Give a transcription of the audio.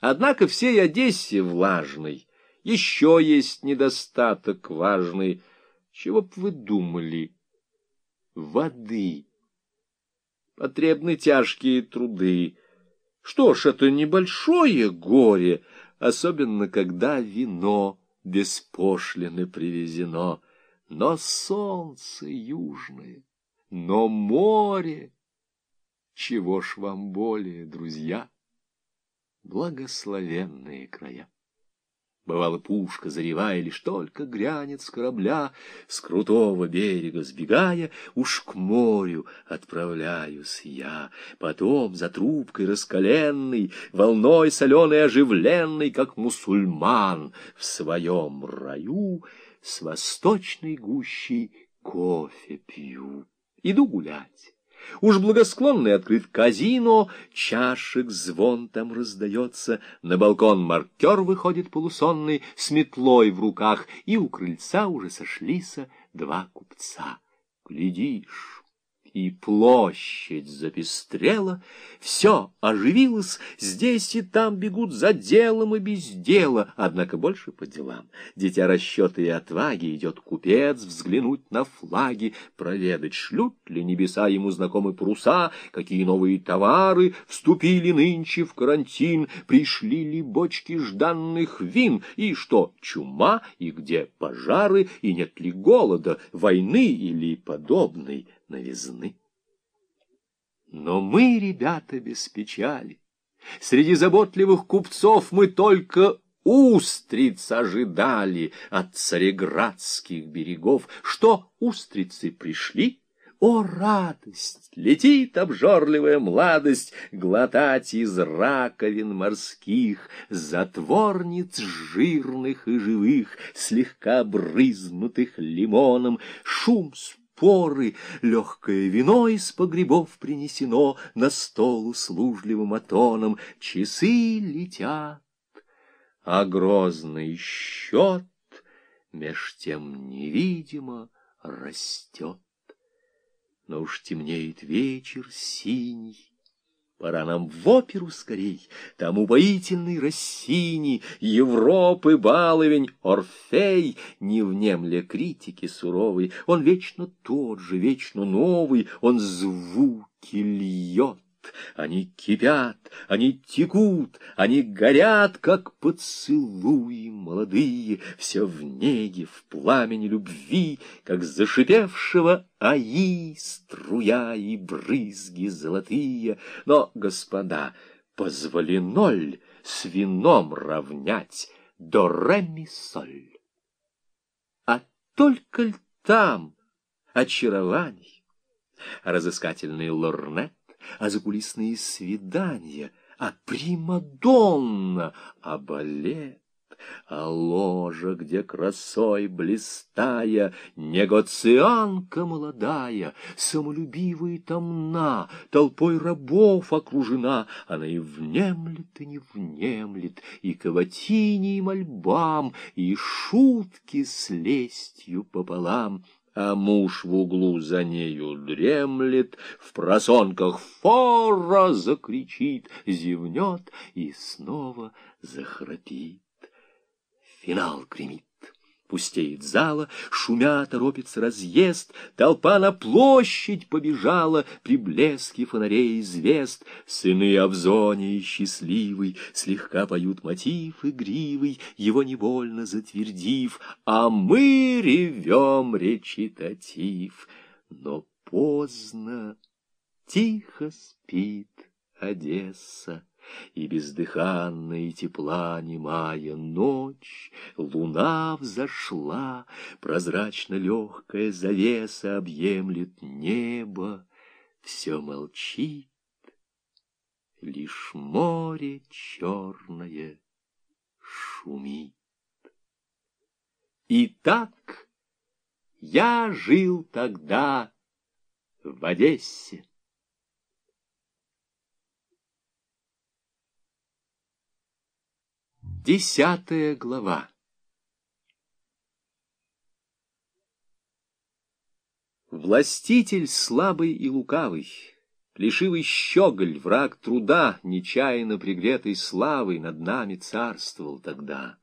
Однако всей Одессе влажной еще есть недостаток важный. Чего б вы думали? Воды. Потребны тяжкие труды. Что ж, это небольшое горе, особенно когда вино без пошлины привезено. Но солнце южное, но море. Чего ж вам более, друзья? Благословенные края. Бывало, пушка, заревая, лишь только грянет с корабля, С крутого берега сбегая, уж к морю отправляюсь я. Потом за трубкой раскаленной, волной соленой оживленной, Как мусульман в своем раю, С восточной гущей кофе пью. Иду гулять. Уж благосклонный открыт казино, чашек звон там раздается, на балкон маркер выходит полусонный, с метлой в руках, и у крыльца уже сошлися два купца. Глядишь, и площадь запестрела, все оживилось, здесь и там бегут за делом и без дела, однако больше по делам. Дитя расчета и отваги идет купец взглянуть на флаги, проведать, шлют ли небеса ему знакомы паруса, какие новые товары вступили нынче в карантин, пришли ли бочки жданных вин, и что, чума, и где пожары, и нет ли голода, войны или подобной новизны. Но мы, ребята, без печали. Среди заботливых купцов мы только устриц ожидали от цареградских берегов. Что устрицы пришли? О, радость! Летит обжорливая младость Глотать из раковин морских Затворниц жирных и живых, Слегка брызнутых лимоном, Шум поры, легкое вино из погребов принесено на стол услужливым атоном, часы летят, а грозный счет меж тем невидимо растет. Но уж темнеет вечер синий, Пора нам в оперу скорей, там убоительный Россини, Европы баловень, Орфей, не внемля критики суровой, Он вечно тот же, вечно новый, он звуки льет. Они кипят, они текут, они горят, как поцелуи молодые, все в неге, в пламени любви, как зашипевшего аи струя и брызги золотые. Но, господа, позволено ль с вином равнять до ремисоль? А только ль там очарований, разыскательный лорнет, а закулисные свидания, а Примадонна, а балет, а ложа, где красой блистая, негоцианка молодая, самолюбивая и томна, толпой рабов окружена, она и внемлет, и не внемлет, и каватини, и мольбам, и шутки с лестью пополам — а муж в углу за нею дремлет, в просонках фора закричит, зевнет и снова захрапит. Финал гремит. Пустеет зала, шумя торопится разъезд, Толпа на площадь побежала При блеске фонарей звезд. Сыны Авзонии счастливый Слегка поют мотив игривый, Его невольно затвердив, А мы ревем речитатив. Но поздно, тихо спит Одесса. И бездыханная тепла немая ночь, Луна взошла, прозрачно легкая завеса Объемлет небо, все молчит, Лишь море черное шумит. И так я жил тогда в Одессе. Десятая глава Властитель слабый и лукавый, Плешивый щеголь, враг труда, нечаянно пригретый славой, над нами царствовал тогда.